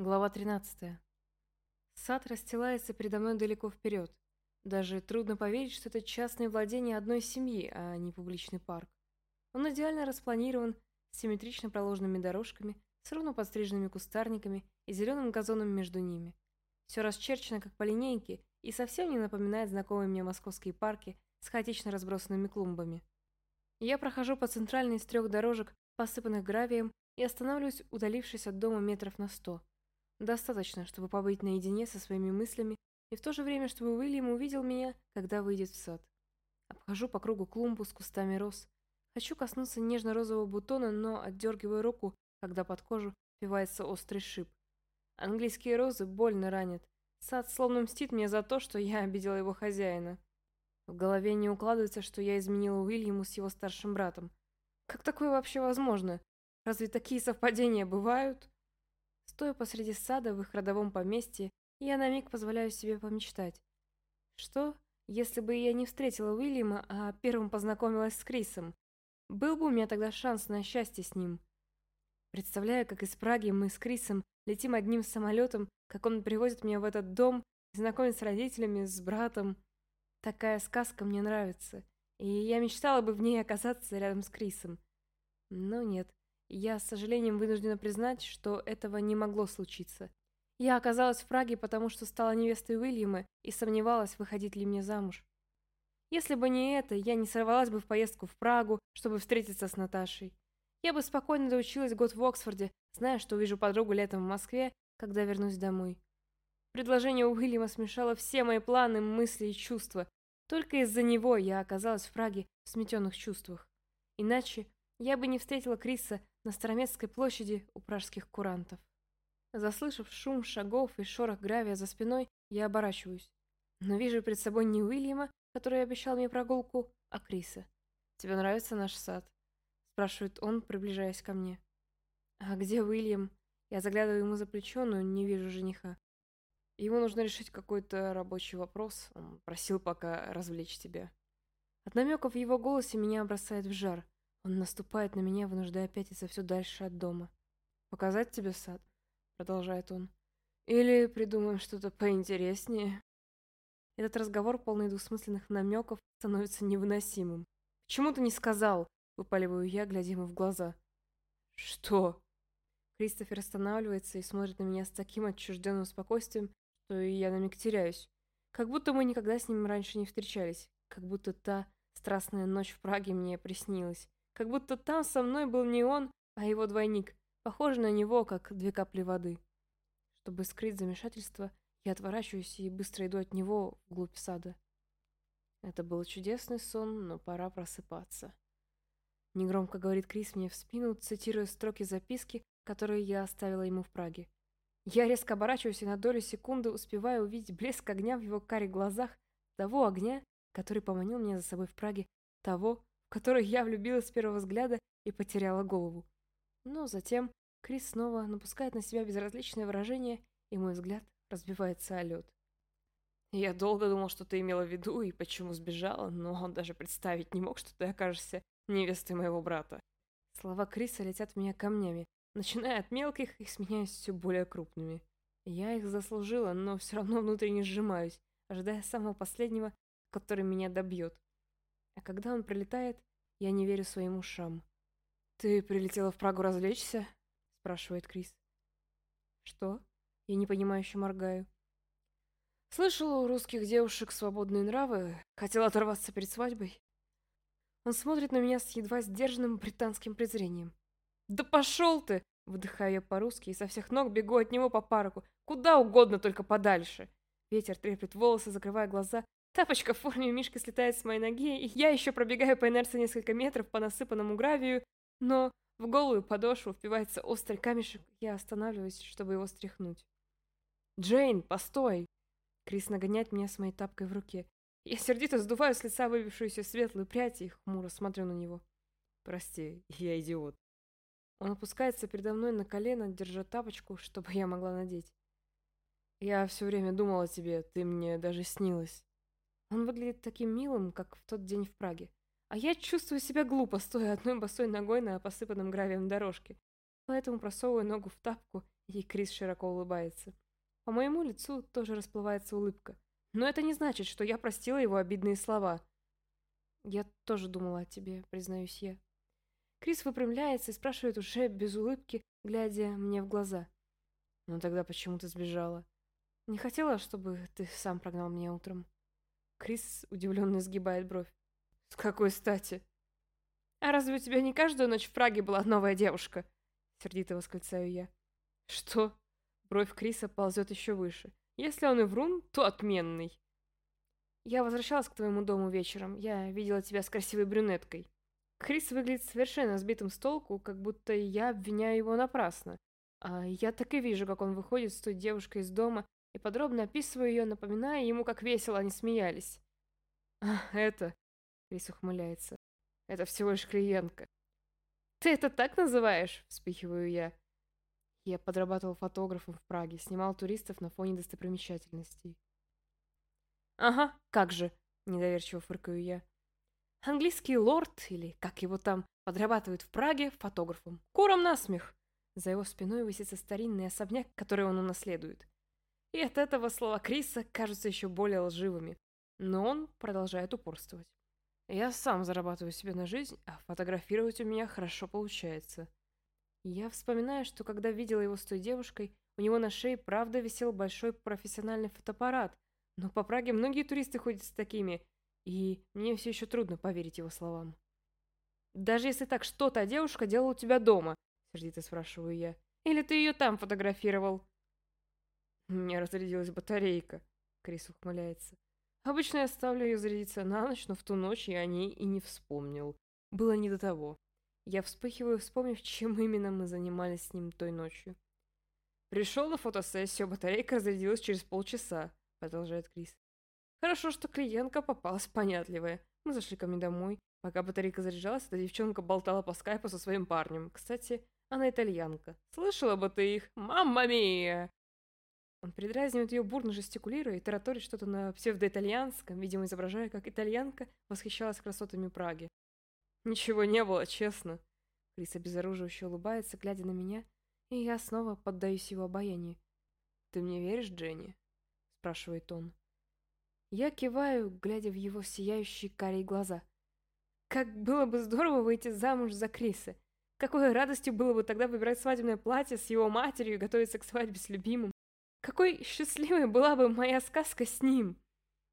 Глава 13. Сад расстилается передо мной далеко вперед. Даже трудно поверить, что это частное владение одной семьи, а не публичный парк. Он идеально распланирован, с симметрично проложенными дорожками, с ровно подстриженными кустарниками и зеленым газоном между ними. Все расчерчено как по линейке и совсем не напоминает знакомые мне московские парки с хаотично разбросанными клумбами. Я прохожу по центральной из трех дорожек, посыпанных гравием, и останавливаюсь, удалившись от дома метров на сто. Достаточно, чтобы побыть наедине со своими мыслями и в то же время, чтобы Уильям увидел меня, когда выйдет в сад. Обхожу по кругу клумбу с кустами роз. Хочу коснуться нежно-розового бутона, но отдергиваю руку, когда под кожу впивается острый шип. Английские розы больно ранят. Сад словно мстит мне за то, что я обидела его хозяина. В голове не укладывается, что я изменила Уильяму с его старшим братом. Как такое вообще возможно? Разве такие совпадения бывают? Стоя посреди сада в их родовом поместье, я на миг позволяю себе помечтать. Что, если бы я не встретила Уильяма, а первым познакомилась с Крисом? Был бы у меня тогда шанс на счастье с ним. Представляю, как из Праги мы с Крисом летим одним самолетом, как он привозит меня в этот дом, знакомит с родителями, с братом. Такая сказка мне нравится, и я мечтала бы в ней оказаться рядом с Крисом. Но нет. Я с сожалением вынуждена признать, что этого не могло случиться. Я оказалась в Праге, потому что стала невестой Уильяма и сомневалась, выходить ли мне замуж. Если бы не это, я не сорвалась бы в поездку в Прагу, чтобы встретиться с Наташей. Я бы спокойно доучилась год в Оксфорде, зная, что увижу подругу летом в Москве, когда вернусь домой. Предложение Уильяма смешало все мои планы, мысли и чувства. Только из-за него я оказалась в Праге в сметенных чувствах. Иначе я бы не встретила Криса на Староместской площади у пражских курантов. Заслышав шум шагов и шорох гравия за спиной, я оборачиваюсь. Но вижу перед собой не Уильяма, который обещал мне прогулку, а Криса. «Тебе нравится наш сад?» спрашивает он, приближаясь ко мне. «А где Уильям?» Я заглядываю ему за плечо, но не вижу жениха. Ему нужно решить какой-то рабочий вопрос. Он просил пока развлечь тебя. От намеков в его голосе меня бросает в жар. Он наступает на меня, вынуждая пятиться все дальше от дома. «Показать тебе сад?» — продолжает он. «Или придумаем что-то поинтереснее?» Этот разговор, полный двусмысленных намеков, становится невыносимым. «Почему ты не сказал?» — выпаливаю я, глядя ему в глаза. «Что?» Кристофер останавливается и смотрит на меня с таким отчужденным спокойствием, что я на миг теряюсь. Как будто мы никогда с ним раньше не встречались. Как будто та страстная ночь в Праге мне приснилась. Как будто там со мной был не он, а его двойник, похожий на него, как две капли воды. Чтобы скрыть замешательство, я отворачиваюсь и быстро иду от него вглубь сада. Это был чудесный сон, но пора просыпаться. Негромко говорит Крис мне в спину, цитируя строки записки, которые я оставила ему в Праге. Я резко оборачиваюсь и на долю секунды успеваю увидеть блеск огня в его карих глазах, того огня, который поманил меня за собой в Праге, того, которую я влюбилась с первого взгляда и потеряла голову. Но затем Крис снова напускает на себя безразличное выражение, и мой взгляд разбивается о лед. Я долго думал, что ты имела в виду и почему сбежала, но он даже представить не мог, что ты окажешься невестой моего брата. Слова Криса летят в меня камнями, начиная от мелких и сменяясь все более крупными. Я их заслужила, но все равно внутренне сжимаюсь, ожидая самого последнего, который меня добьет. А когда он прилетает, я не верю своим ушам. «Ты прилетела в Прагу развлечься?» — спрашивает Крис. «Что?» — я непонимающе моргаю. «Слышала, у русских девушек свободные нравы. Хотела оторваться перед свадьбой». Он смотрит на меня с едва сдержанным британским презрением. «Да пошел ты!» — выдыхаю я по-русски и со всех ног бегу от него по парку. Куда угодно, только подальше. Ветер треплет волосы, закрывая глаза, Тапочка в форме мишки слетает с моей ноги, и я еще пробегаю по инерции несколько метров по насыпанному гравию, но в голую подошву впивается острый камешек, я останавливаюсь, чтобы его стряхнуть. «Джейн, постой!» Крис нагоняет меня с моей тапкой в руке. Я сердито сдуваю с лица выбившуюся светлую прядь и хмуро смотрю на него. «Прости, я идиот». Он опускается передо мной на колено, держа тапочку, чтобы я могла надеть. «Я все время думал о тебе, ты мне даже снилась». Он выглядит таким милым, как в тот день в Праге. А я чувствую себя глупо, стоя одной босой ногой на посыпанном гравием дорожке. Поэтому просовываю ногу в тапку И Крис широко улыбается. По моему лицу тоже расплывается улыбка. Но это не значит, что я простила его обидные слова. Я тоже думала о тебе, признаюсь я. Крис выпрямляется и спрашивает уже без улыбки, глядя мне в глаза. «Ну тогда почему ты сбежала?» «Не хотела, чтобы ты сам прогнал меня утром». Крис удивленно сгибает бровь. «С какой стати?» «А разве у тебя не каждую ночь в Праге была новая девушка?» Сердито восклицаю я. «Что?» Бровь Криса ползет еще выше. «Если он и врун, то отменный». «Я возвращалась к твоему дому вечером. Я видела тебя с красивой брюнеткой». Крис выглядит совершенно сбитым с толку, как будто я обвиняю его напрасно. А я так и вижу, как он выходит с той девушкой из дома и подробно описываю ее, напоминая ему, как весело они смеялись. «А, это...» — Крис ухмыляется. «Это всего лишь клиентка». «Ты это так называешь?» — вспыхиваю я. Я подрабатывал фотографом в Праге, снимал туристов на фоне достопримечательностей. «Ага, как же!» — недоверчиво фыркаю я. Английский лорд, или как его там, подрабатывает в Праге фотографом. Куром насмех. За его спиной высится старинный особняк, который он унаследует. И от этого слова Криса кажутся еще более лживыми. Но он продолжает упорствовать. Я сам зарабатываю себе на жизнь, а фотографировать у меня хорошо получается. Я вспоминаю, что когда видела его с той девушкой, у него на шее правда висел большой профессиональный фотоаппарат, но по Праге многие туристы ходят с такими, и мне все еще трудно поверить его словам. «Даже если так, что та девушка делала у тебя дома?» — сердито спрашиваю я. «Или ты ее там фотографировал?» «У меня разрядилась батарейка», — Крис ухмыляется. «Обычно я ставлю ее зарядиться на ночь, но в ту ночь я о ней и не вспомнил. Было не до того. Я вспыхиваю, вспомнив, чем именно мы занимались с ним той ночью. «Пришел на фотосессию, батарейка разрядилась через полчаса», — продолжает Крис. Хорошо, что клиентка попалась понятливая. Мы зашли ко мне домой. Пока батарейка заряжалась, эта девчонка болтала по скайпу со своим парнем. Кстати, она итальянка. Слышала бы ты их? Мамма мия! Он передразнивает ее, бурно жестикулируя и тараторит что-то на псевдоитальянском, видимо, изображая, как итальянка восхищалась красотами Праги. Ничего не было, честно. Крис обезоруживающе улыбается, глядя на меня, и я снова поддаюсь его обаянию. «Ты мне веришь, Дженни?» — спрашивает он. Я киваю, глядя в его сияющие карие глаза. Как было бы здорово выйти замуж за Криса. Какой радостью было бы тогда выбирать свадебное платье с его матерью и готовиться к свадьбе с любимым. Какой счастливой была бы моя сказка с ним.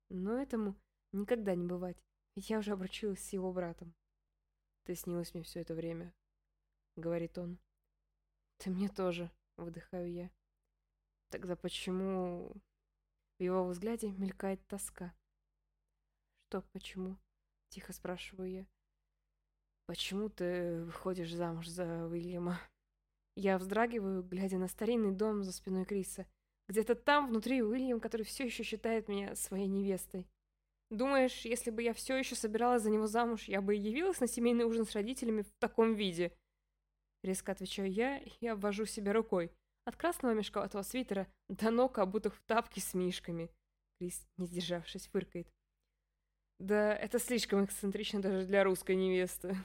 Но этому никогда не бывать, ведь я уже обручилась с его братом. «Ты снилась мне все это время», — говорит он. «Ты мне тоже», — выдыхаю я. «Тогда почему...» В его взгляде мелькает тоска. «Что, почему?» — тихо спрашиваю я. «Почему ты выходишь замуж за Уильяма?» Я вздрагиваю, глядя на старинный дом за спиной Криса. Где-то там внутри Уильям, который все еще считает меня своей невестой. Думаешь, если бы я все еще собиралась за него замуж, я бы явилась на семейный ужин с родителями в таком виде? Резко отвечаю я и обвожу себя рукой. От красного мешковатого свитера до ног, обутых в тапки с мишками. Крис, не сдержавшись, фыркает. Да, это слишком эксцентрично даже для русской невесты.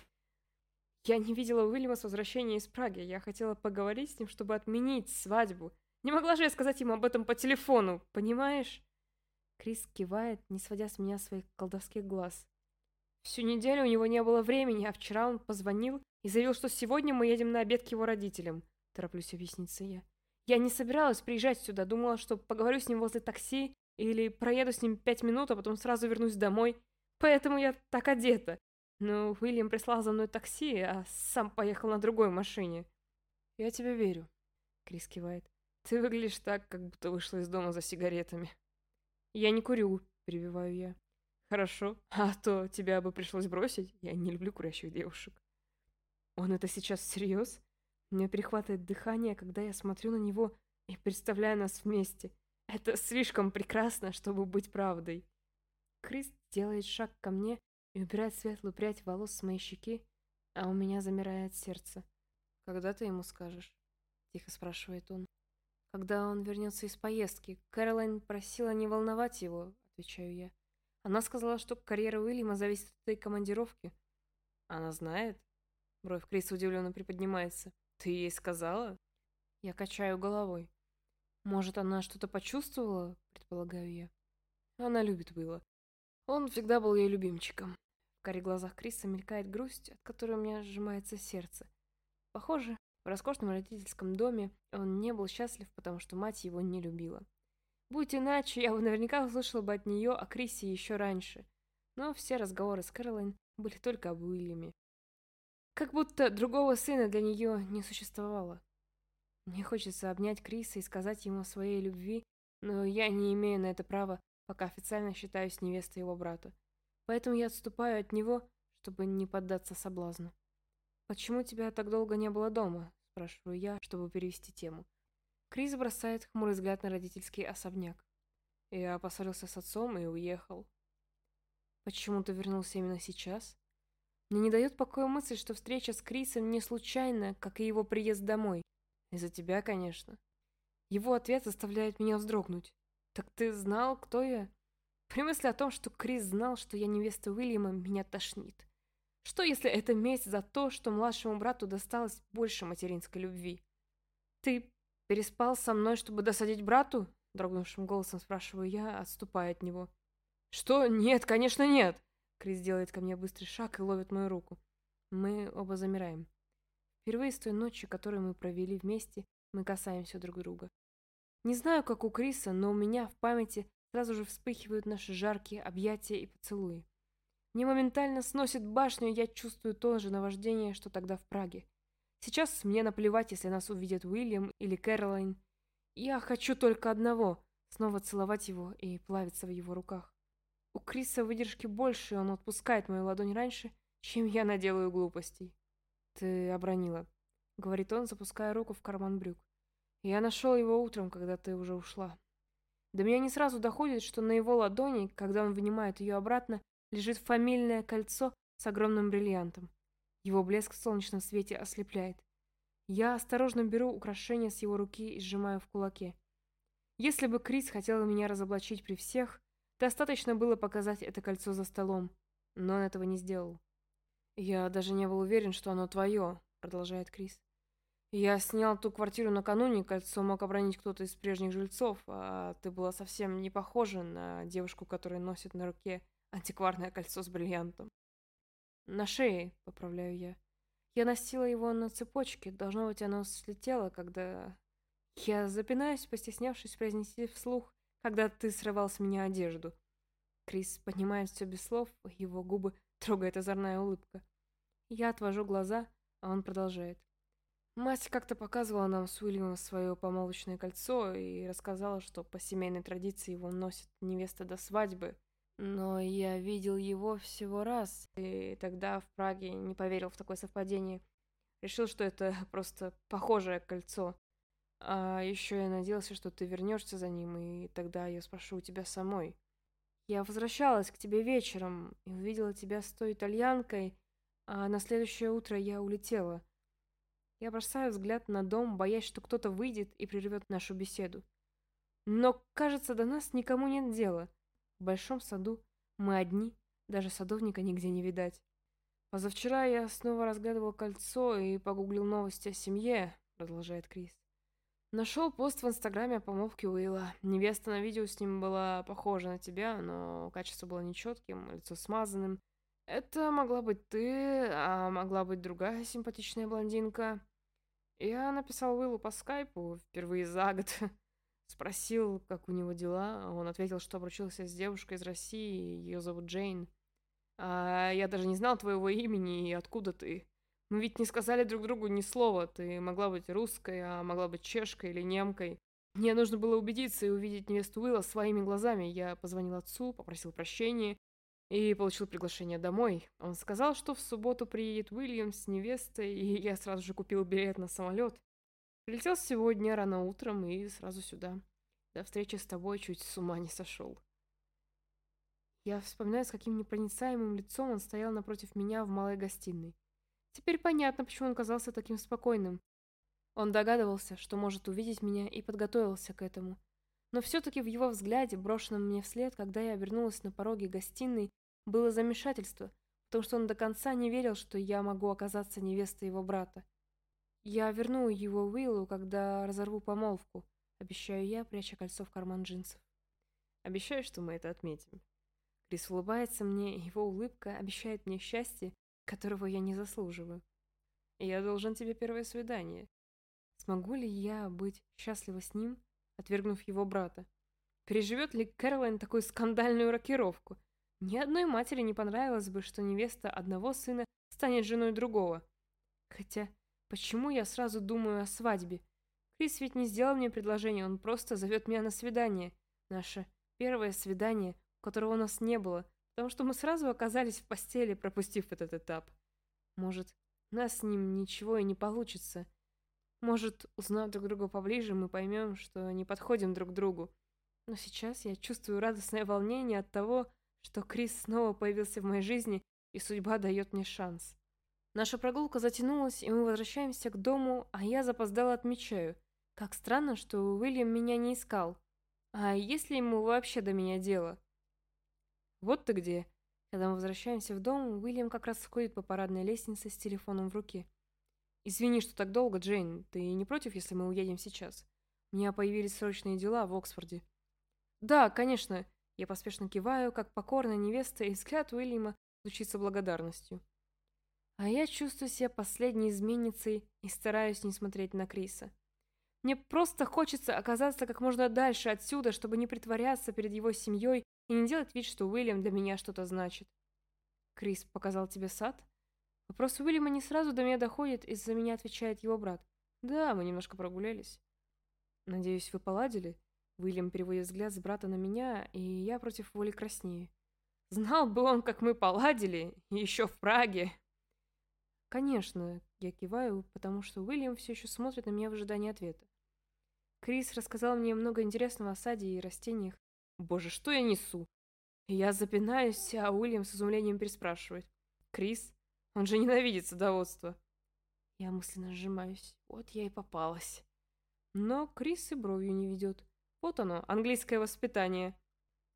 Я не видела Уильяма с возвращения из Праги. Я хотела поговорить с ним, чтобы отменить свадьбу. Не могла же я сказать ему об этом по телефону, понимаешь? Крис кивает, не сводя с меня своих колдовских глаз. Всю неделю у него не было времени, а вчера он позвонил и заявил, что сегодня мы едем на обед к его родителям. Тороплюсь объясниться я. Я не собиралась приезжать сюда, думала, что поговорю с ним возле такси или проеду с ним пять минут, а потом сразу вернусь домой. Поэтому я так одета. Но Уильям прислал за мной такси, а сам поехал на другой машине. Я тебе верю, Крис кивает. Ты выглядишь так, как будто вышла из дома за сигаретами. Я не курю, перебиваю я. Хорошо, а то тебя бы пришлось бросить. Я не люблю курящих девушек. Он это сейчас всерьез? Мне перехватывает дыхание, когда я смотрю на него и представляю нас вместе. Это слишком прекрасно, чтобы быть правдой. Крис делает шаг ко мне и убирает светлую прядь волос с моей щеки, а у меня замирает сердце. «Когда ты ему скажешь?» — тихо спрашивает он. «Когда он вернется из поездки. Кэролайн просила не волновать его», — отвечаю я. Она сказала, что карьера Уильяма зависит от этой командировки. «Она знает?» Бровь Криса удивленно приподнимается. «Ты ей сказала?» Я качаю головой. Может, она что-то почувствовала, предполагаю я. Она любит Уилла. Он всегда был ее любимчиком. В каре глазах Криса мелькает грусть, от которой у меня сжимается сердце. Похоже, в роскошном родительском доме он не был счастлив, потому что мать его не любила. Будь иначе, я бы наверняка услышала бы от нее о Крисе еще раньше. Но все разговоры с Кэролайн были только об Уильяме. Как будто другого сына для нее не существовало. Мне хочется обнять Криса и сказать ему о своей любви, но я не имею на это права, пока официально считаюсь невестой его брата. Поэтому я отступаю от него, чтобы не поддаться соблазну. «Почему тебя так долго не было дома?» – спрашиваю я, чтобы перевести тему. Крис бросает хмурый взгляд на родительский особняк. Я поссорился с отцом и уехал. Почему ты вернулся именно сейчас? Мне не дает покоя мысль, что встреча с Крисом не случайна, как и его приезд домой. Из-за тебя, конечно. Его ответ заставляет меня вздрогнуть. Так ты знал, кто я? При мысли о том, что Крис знал, что я невеста Уильяма, меня тошнит. Что, если это месть за то, что младшему брату досталось больше материнской любви? Ты переспал со мной, чтобы досадить брату? Дрогнувшим голосом спрашиваю я, отступая от него. Что? Нет, конечно нет. Крис делает ко мне быстрый шаг и ловит мою руку. Мы оба замираем. Впервые с той ночи, которую мы провели вместе, мы касаемся друг друга. Не знаю, как у Криса, но у меня в памяти сразу же вспыхивают наши жаркие объятия и поцелуи. Мне моментально сносит башню, я чувствую то же наваждение, что тогда в Праге. Сейчас мне наплевать, если нас увидят Уильям или Кэролайн. Я хочу только одного — снова целовать его и плавиться в его руках. У Криса выдержки больше, и он отпускает мою ладонь раньше, чем я наделаю глупостей. «Ты обронила», — говорит он, запуская руку в карман брюк. «Я нашел его утром, когда ты уже ушла». До меня не сразу доходит, что на его ладони, когда он вынимает ее обратно, лежит фамильное кольцо с огромным бриллиантом. Его блеск в солнечном свете ослепляет. Я осторожно беру украшение с его руки и сжимаю в кулаке. Если бы Крис хотел меня разоблачить при всех, Достаточно было показать это кольцо за столом, но он этого не сделал. «Я даже не был уверен, что оно твое», — продолжает Крис. «Я снял ту квартиру накануне, кольцо мог обронить кто-то из прежних жильцов, а ты была совсем не похожа на девушку, которая носит на руке антикварное кольцо с бриллиантом». «На шее», — поправляю я. «Я носила его на цепочке, должно быть, оно слетело, когда...» Я запинаюсь, постеснявшись произнести вслух когда ты срывал с меня одежду. Крис поднимает все без слов, его губы трогает озорная улыбка. Я отвожу глаза, а он продолжает. Мать как-то показывала нам с Уильямом свое помолвочное кольцо и рассказала, что по семейной традиции его носит невеста до свадьбы. Но я видел его всего раз, и тогда в Праге не поверил в такое совпадение. Решил, что это просто похожее кольцо. А еще я надеялся, что ты вернешься за ним, и тогда я спрошу у тебя самой. Я возвращалась к тебе вечером и увидела тебя с той итальянкой, а на следующее утро я улетела. Я бросаю взгляд на дом, боясь, что кто-то выйдет и прервет нашу беседу. Но, кажется, до нас никому нет дела. В большом саду мы одни, даже садовника нигде не видать. Позавчера я снова разглядывал кольцо и погуглил новости о семье, продолжает Крис. Нашел пост в инстаграме о помолвке Уилла. Невеста на видео с ним была похожа на тебя, но качество было нечетким, лицо смазанным. Это могла быть ты, а могла быть другая симпатичная блондинка. Я написал Уиллу по скайпу впервые за год. Спросил, как у него дела. Он ответил, что обручился с девушкой из России, ее зовут Джейн. А я даже не знал твоего имени и откуда ты. Мы ведь не сказали друг другу ни слова. Ты могла быть русской, а могла быть чешкой или немкой. Мне нужно было убедиться и увидеть невесту Уилла своими глазами. Я позвонил отцу, попросил прощения и получил приглашение домой. Он сказал, что в субботу приедет Уильям с невестой, и я сразу же купил билет на самолет. Прилетел сегодня рано утром и сразу сюда. До встречи с тобой чуть с ума не сошел. Я вспоминаю, с каким непроницаемым лицом он стоял напротив меня в малой гостиной. Теперь понятно, почему он казался таким спокойным. Он догадывался, что может увидеть меня, и подготовился к этому. Но все-таки в его взгляде, брошенном мне вслед, когда я обернулась на пороге гостиной, было замешательство, потому что он до конца не верил, что я могу оказаться невестой его брата. Я верну его Уиллу, когда разорву помолвку, обещаю я, пряча кольцо в карман джинсов. Обещаю, что мы это отметим. Крис улыбается мне, его улыбка обещает мне счастье, которого я не заслуживаю. Я должен тебе первое свидание. Смогу ли я быть счастлива с ним, отвергнув его брата? Переживет ли Кэролайн такую скандальную рокировку? Ни одной матери не понравилось бы, что невеста одного сына станет женой другого. Хотя, почему я сразу думаю о свадьбе? Крис ведь не сделал мне предложение, он просто зовет меня на свидание. Наше первое свидание, которого у нас не было, потому что мы сразу оказались в постели, пропустив этот этап. Может, нас с ним ничего и не получится. Может, узнав друг друга поближе, мы поймем, что не подходим друг другу. Но сейчас я чувствую радостное волнение от того, что Крис снова появился в моей жизни, и судьба дает мне шанс. Наша прогулка затянулась, и мы возвращаемся к дому, а я запоздало отмечаю. Как странно, что Уильям меня не искал. А если ему вообще до меня дело? Вот ты где. Когда мы возвращаемся в дом, Уильям как раз сходит по парадной лестнице с телефоном в руке. «Извини, что так долго, Джейн. Ты не против, если мы уедем сейчас? У меня появились срочные дела в Оксфорде». «Да, конечно». Я поспешно киваю, как покорная невеста, и взгляд Уильяма случится благодарностью. А я чувствую себя последней изменницей и стараюсь не смотреть на Криса. Мне просто хочется оказаться как можно дальше отсюда, чтобы не притворяться перед его семьей и не делать вид, что Уильям для меня что-то значит. Крис показал тебе сад? Вопрос Уильяма не сразу до меня доходит, из-за меня отвечает его брат. Да, мы немножко прогулялись. Надеюсь, вы поладили? Уильям переводит взгляд с брата на меня, и я против воли краснею. Знал бы он, как мы поладили, еще в Праге. Конечно, я киваю, потому что Уильям все еще смотрит на меня в ожидании ответа. Крис рассказал мне много интересного о саде и растениях. Боже, что я несу? Я запинаюсь, а Уильям с изумлением переспрашивает. Крис? Он же ненавидит садоводство. Я мысленно сжимаюсь. Вот я и попалась. Но Крис и бровью не ведет. Вот оно, английское воспитание.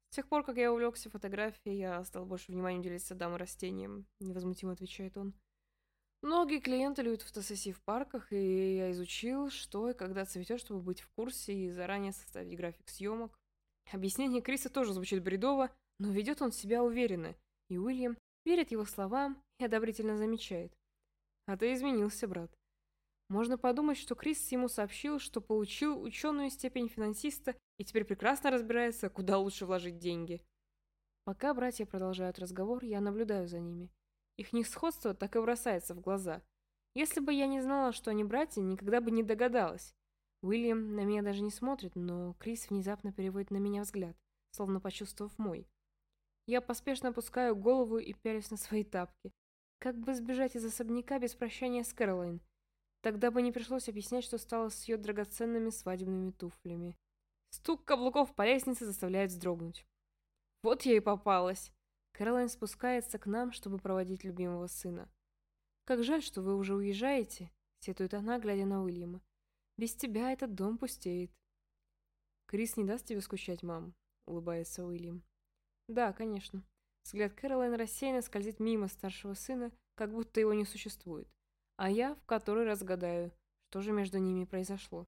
С тех пор, как я увлекся фотографией, я стал больше внимания уделять садам и растениям, невозмутимо отвечает он. Многие клиенты любят фотосессии в парках, и я изучил, что и когда цветет, чтобы быть в курсе и заранее составить график съемок. Объяснение Криса тоже звучит бредово, но ведет он себя уверенно, и Уильям верит его словам и одобрительно замечает. А ты изменился, брат. Можно подумать, что Крис ему сообщил, что получил ученую степень финансиста и теперь прекрасно разбирается, куда лучше вложить деньги. Пока братья продолжают разговор, я наблюдаю за ними. Их несходство так и бросается в глаза. Если бы я не знала, что они братья, никогда бы не догадалась. Уильям на меня даже не смотрит, но Крис внезапно переводит на меня взгляд, словно почувствовав мой. Я поспешно опускаю голову и пялюсь на свои тапки. Как бы сбежать из особняка без прощания с Кэролайн? Тогда бы не пришлось объяснять, что стало с ее драгоценными свадебными туфлями. Стук каблуков по лестнице заставляет вздрогнуть. Вот я и попалась. Кэролайн спускается к нам, чтобы проводить любимого сына. «Как жаль, что вы уже уезжаете», — сетует она, глядя на Уильяма. «Без тебя этот дом пустеет». «Крис не даст тебе скучать, мам», — улыбается Уильям. «Да, конечно». Взгляд Кэролайн рассеянно скользит мимо старшего сына, как будто его не существует. А я в который раз гадаю, что же между ними произошло.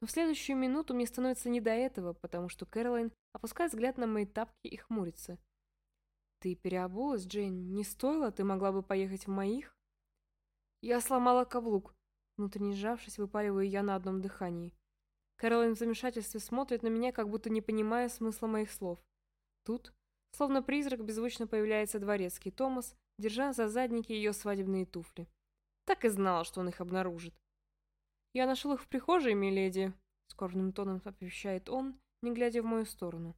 Но в следующую минуту мне становится не до этого, потому что Кэролайн опускает взгляд на мои тапки и хмурится — «Ты переобулась, Джейн? Не стоило? Ты могла бы поехать в моих?» «Я сломала каблук», — внутренне сжавшись, выпаливаю я на одном дыхании. Кэролайн в замешательстве смотрит на меня, как будто не понимая смысла моих слов. Тут, словно призрак, беззвучно появляется дворецкий Томас, держа за задники ее свадебные туфли. Так и знала, что он их обнаружит. «Я нашел их в прихожей, миледи», — скорбным тоном оповещает он, не глядя в мою сторону.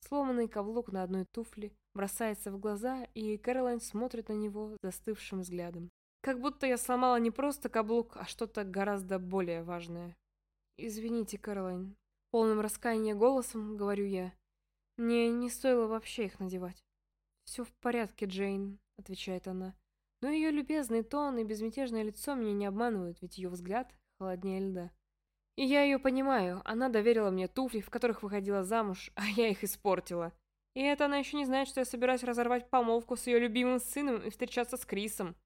Сломанный каблук на одной туфле бросается в глаза, и Кэролайн смотрит на него застывшим взглядом. Как будто я сломала не просто каблук, а что-то гораздо более важное. «Извините, Кэролайн». Полным раскаяния голосом говорю я. «Мне не стоило вообще их надевать». «Все в порядке, Джейн», — отвечает она. Но ее любезный тон и безмятежное лицо меня не обманывают, ведь ее взгляд холоднее льда. И я ее понимаю, она доверила мне туфли, в которых выходила замуж, а я их испортила. И это она еще не знает, что я собираюсь разорвать помолвку с ее любимым сыном и встречаться с Крисом.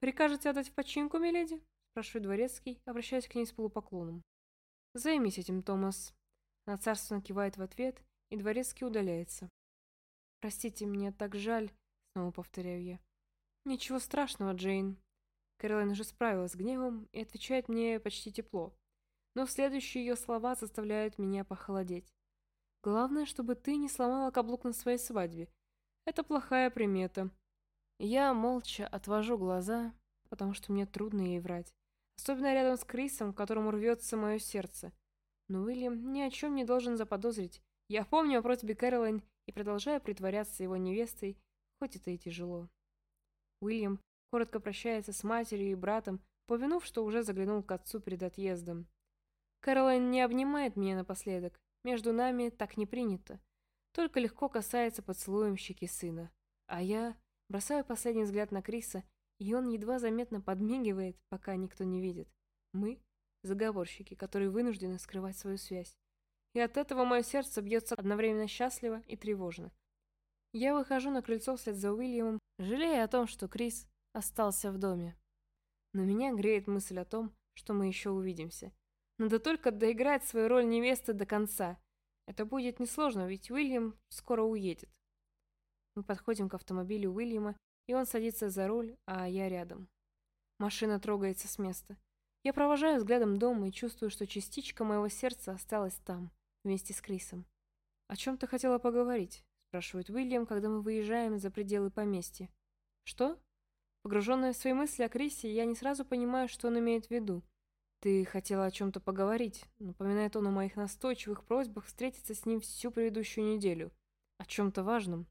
«Прикажете отдать в починку, миледи?» спрашивает дворецкий, обращаясь к ней с полупоклоном. «Займись этим, Томас». Она царственно кивает в ответ, и дворецкий удаляется. «Простите, мне так жаль», — снова повторяю я. «Ничего страшного, Джейн». Кэролайн уже справилась с гневом и отвечает мне почти тепло. Но следующие ее слова заставляют меня похолодеть. «Главное, чтобы ты не сломала каблук на своей свадьбе. Это плохая примета». Я молча отвожу глаза, потому что мне трудно ей врать. Особенно рядом с Крисом, которому рвется мое сердце. Но Уильям ни о чем не должен заподозрить. Я помню о просьбе Кэролайн и продолжаю притворяться его невестой, хоть это и тяжело. Уильям коротко прощается с матерью и братом, повинув, что уже заглянул к отцу перед отъездом. Кэролайн не обнимает меня напоследок. Между нами так не принято. Только легко касается поцелуем щеки сына. А я бросаю последний взгляд на Криса, и он едва заметно подмигивает, пока никто не видит. Мы — заговорщики, которые вынуждены скрывать свою связь. И от этого мое сердце бьется одновременно счастливо и тревожно. Я выхожу на крыльцо вслед за Уильямом, жалея о том, что Крис остался в доме. Но меня греет мысль о том, что мы еще увидимся. Надо только доиграть свою роль невесты до конца. Это будет несложно, ведь Уильям скоро уедет. Мы подходим к автомобилю Уильяма, и он садится за руль, а я рядом. Машина трогается с места. Я провожаю взглядом дом и чувствую, что частичка моего сердца осталась там вместе с Крисом. «О чем ты хотела поговорить?» – спрашивает Уильям, когда мы выезжаем за пределы поместья. «Что?» Погруженная в свои мысли о Крисе, я не сразу понимаю, что он имеет в виду. «Ты хотела о чем-то поговорить», — напоминает он о моих настойчивых просьбах встретиться с ним всю предыдущую неделю. О чем-то важном.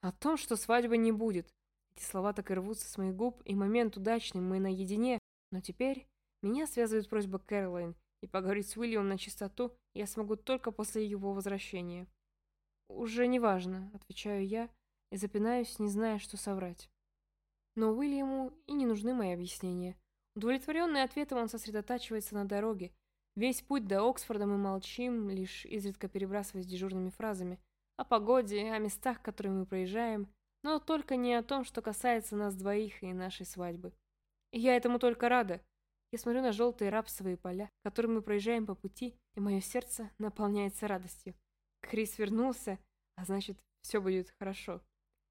О том, что свадьбы не будет. Эти слова так и рвутся с моих губ, и момент удачный, мы наедине. Но теперь меня связывает просьба Кэролайн, и поговорить с Уильямом на чистоту я смогу только после его возвращения. «Уже не важно», — отвечаю я, и запинаюсь, не зная, что соврать. Но Уильяму и не нужны мои объяснения. Удовлетворенный ответом он сосредотачивается на дороге. Весь путь до Оксфорда мы молчим, лишь изредка перебрасываясь дежурными фразами. О погоде, о местах, которые мы проезжаем, но только не о том, что касается нас двоих и нашей свадьбы. И я этому только рада. Я смотрю на желтые рапсовые поля, которые мы проезжаем по пути, и мое сердце наполняется радостью. Крис вернулся, а значит, все будет хорошо.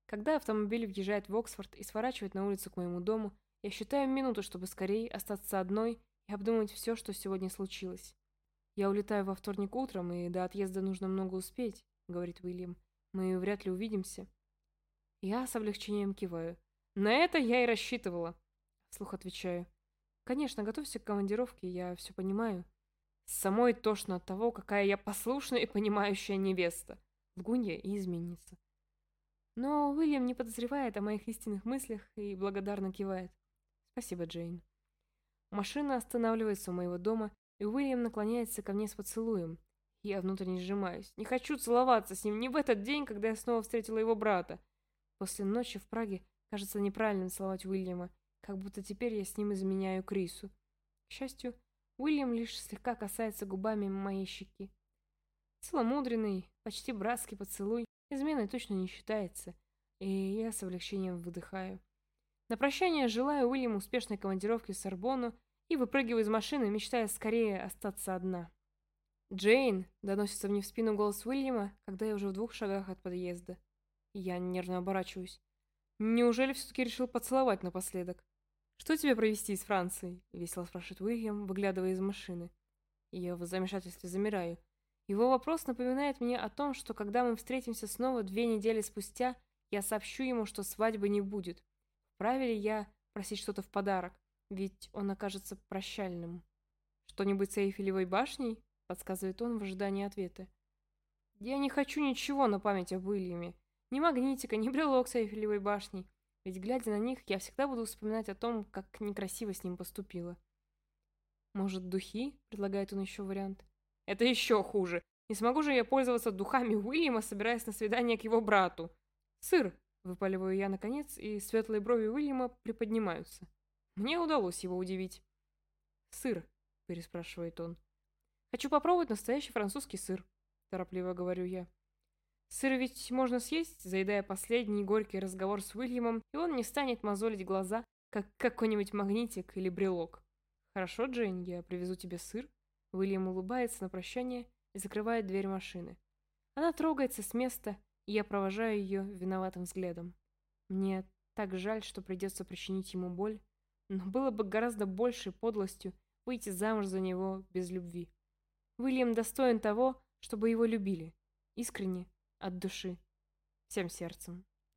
Когда автомобиль въезжает в Оксфорд и сворачивает на улицу к моему дому, я считаю минуту, чтобы скорее остаться одной и обдумать все, что сегодня случилось. «Я улетаю во вторник утром, и до отъезда нужно много успеть», — говорит Уильям. «Мы вряд ли увидимся». Я с облегчением киваю. «На это я и рассчитывала», — вслух отвечаю. Конечно, готовься к командировке, я все понимаю. Самой тошно от того, какая я послушная и понимающая невеста. Лгунья и изменница. Но Уильям не подозревает о моих истинных мыслях и благодарно кивает. Спасибо, Джейн. Машина останавливается у моего дома, и Уильям наклоняется ко мне с поцелуем. Я внутренне сжимаюсь. Не хочу целоваться с ним не в этот день, когда я снова встретила его брата. После ночи в Праге кажется неправильным целовать Уильяма, как будто теперь я с ним изменяю Крису. К счастью, Уильям лишь слегка касается губами моей щеки. Целомудренный, почти братский поцелуй изменой точно не считается, и я с облегчением выдыхаю. На прощание желаю Уильяму успешной командировки в Сорбонну и выпрыгиваю из машины, мечтая скорее остаться одна. «Джейн!» — доносится мне в спину голос Уильяма, когда я уже в двух шагах от подъезда. Я нервно оборачиваюсь. Неужели все-таки решил поцеловать напоследок? «Что тебе провести из Франции?» — весело спрашивает Уильям, выглядывая из машины. Я в замешательстве замираю. Его вопрос напоминает мне о том, что когда мы встретимся снова две недели спустя, я сообщу ему, что свадьбы не будет. Вправе ли я просить что-то в подарок? Ведь он окажется прощальным. «Что-нибудь с Эйфелевой башней?» — подсказывает он в ожидании ответа. «Я не хочу ничего на память об Уильяме. Ни магнитика, ни брелок с Эйфелевой башней. Ведь, глядя на них, я всегда буду вспоминать о том, как некрасиво с ним поступила. «Может, духи?» — предлагает он еще вариант. «Это еще хуже. Не смогу же я пользоваться духами Уильяма, собираясь на свидание к его брату. Сыр!» — выпаливаю я наконец, и светлые брови Уильяма приподнимаются. Мне удалось его удивить. «Сыр?» — переспрашивает он. «Хочу попробовать настоящий французский сыр», — торопливо говорю я. Сыр ведь можно съесть, заедая последний горький разговор с Уильямом, и он не станет мозолить глаза, как какой-нибудь магнитик или брелок. Хорошо, Джейн, я привезу тебе сыр. Уильям улыбается на прощание и закрывает дверь машины. Она трогается с места, я провожаю ее виноватым взглядом. Мне так жаль, что придется причинить ему боль, но было бы гораздо большей подлостью выйти замуж за него без любви. Уильям достоин того, чтобы его любили. Искренне, от души, всем сердцем.